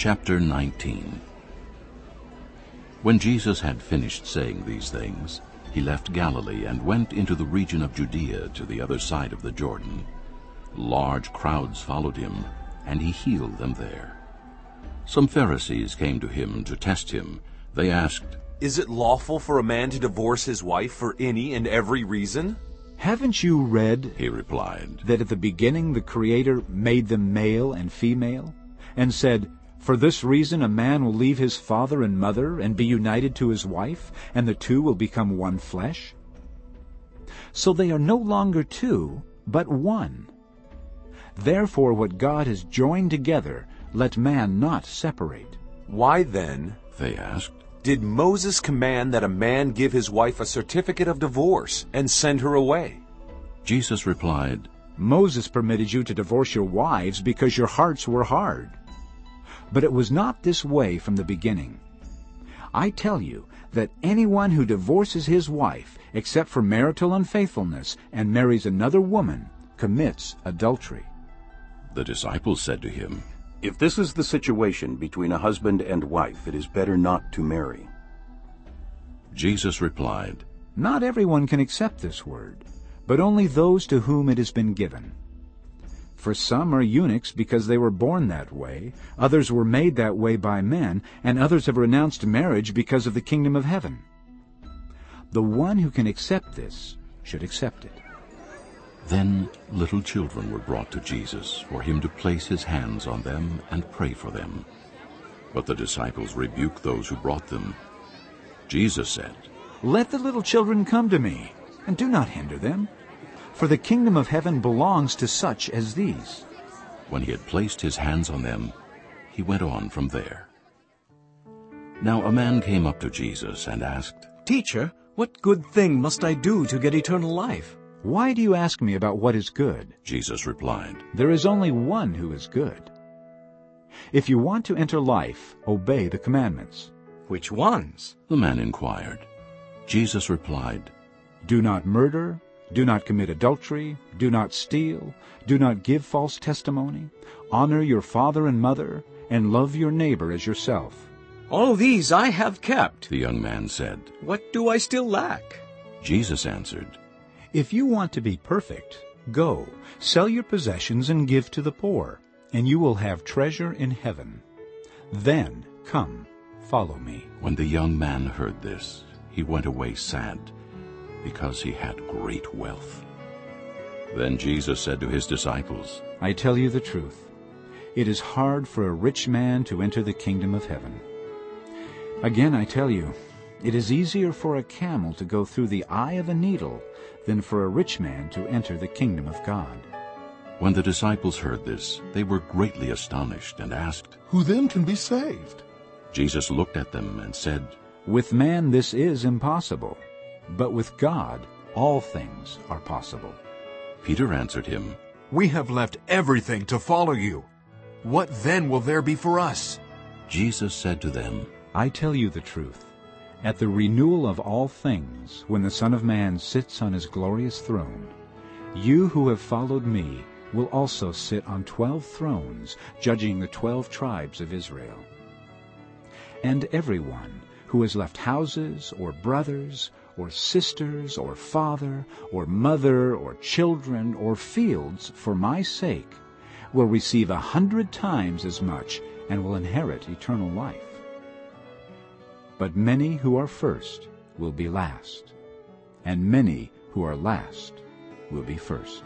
Chapter 19 When Jesus had finished saying these things, he left Galilee and went into the region of Judea to the other side of the Jordan. Large crowds followed him, and he healed them there. Some Pharisees came to him to test him. They asked, Is it lawful for a man to divorce his wife for any and every reason? Haven't you read, he replied, that at the beginning the Creator made them male and female, and said, For this reason a man will leave his father and mother and be united to his wife, and the two will become one flesh? So they are no longer two, but one. Therefore what God has joined together, let man not separate. Why then they asked, did Moses command that a man give his wife a certificate of divorce and send her away? Jesus replied, Moses permitted you to divorce your wives because your hearts were hard. But it was not this way from the beginning. I tell you that anyone who divorces his wife, except for marital unfaithfulness, and marries another woman, commits adultery. The disciples said to him, if this is the situation between a husband and wife, it is better not to marry. Jesus replied, Not everyone can accept this word, but only those to whom it has been given. For some are eunuchs because they were born that way, others were made that way by men, and others have renounced marriage because of the kingdom of heaven. The one who can accept this should accept it. Then little children were brought to Jesus for him to place his hands on them and pray for them. But the disciples rebuked those who brought them. Jesus said, Let the little children come to me, and do not hinder them, for the kingdom of heaven belongs to such as these. When he had placed his hands on them, he went on from there. Now a man came up to Jesus and asked, Teacher, what good thing must I do to get eternal life? Why do you ask me about what is good? Jesus replied, There is only one who is good. If you want to enter life, obey the commandments. Which ones? The man inquired. Jesus replied, Do not murder, do not commit adultery, do not steal, do not give false testimony, honor your father and mother, and love your neighbor as yourself. All these I have kept, the young man said. What do I still lack? Jesus answered, if you want to be perfect, go, sell your possessions and give to the poor, and you will have treasure in heaven. Then come, follow me. When the young man heard this, he went away sad, because he had great wealth. Then Jesus said to his disciples, I tell you the truth. It is hard for a rich man to enter the kingdom of heaven. Again I tell you, it is easier for a camel to go through the eye of a needle than for a rich man to enter the kingdom of God. When the disciples heard this, they were greatly astonished and asked, Who then can be saved? Jesus looked at them and said, With man this is impossible, but with God all things are possible. Peter answered him, We have left everything to follow you. What then will there be for us? Jesus said to them, I tell you the truth. At the renewal of all things, when the Son of Man sits on his glorious throne, you who have followed me will also sit on twelve thrones, judging the twelve tribes of Israel. And everyone who has left houses, or brothers, or sisters, or father, or mother, or children, or fields for my sake will receive a hundred times as much and will inherit eternal life. But many who are first will be last, and many who are last will be first.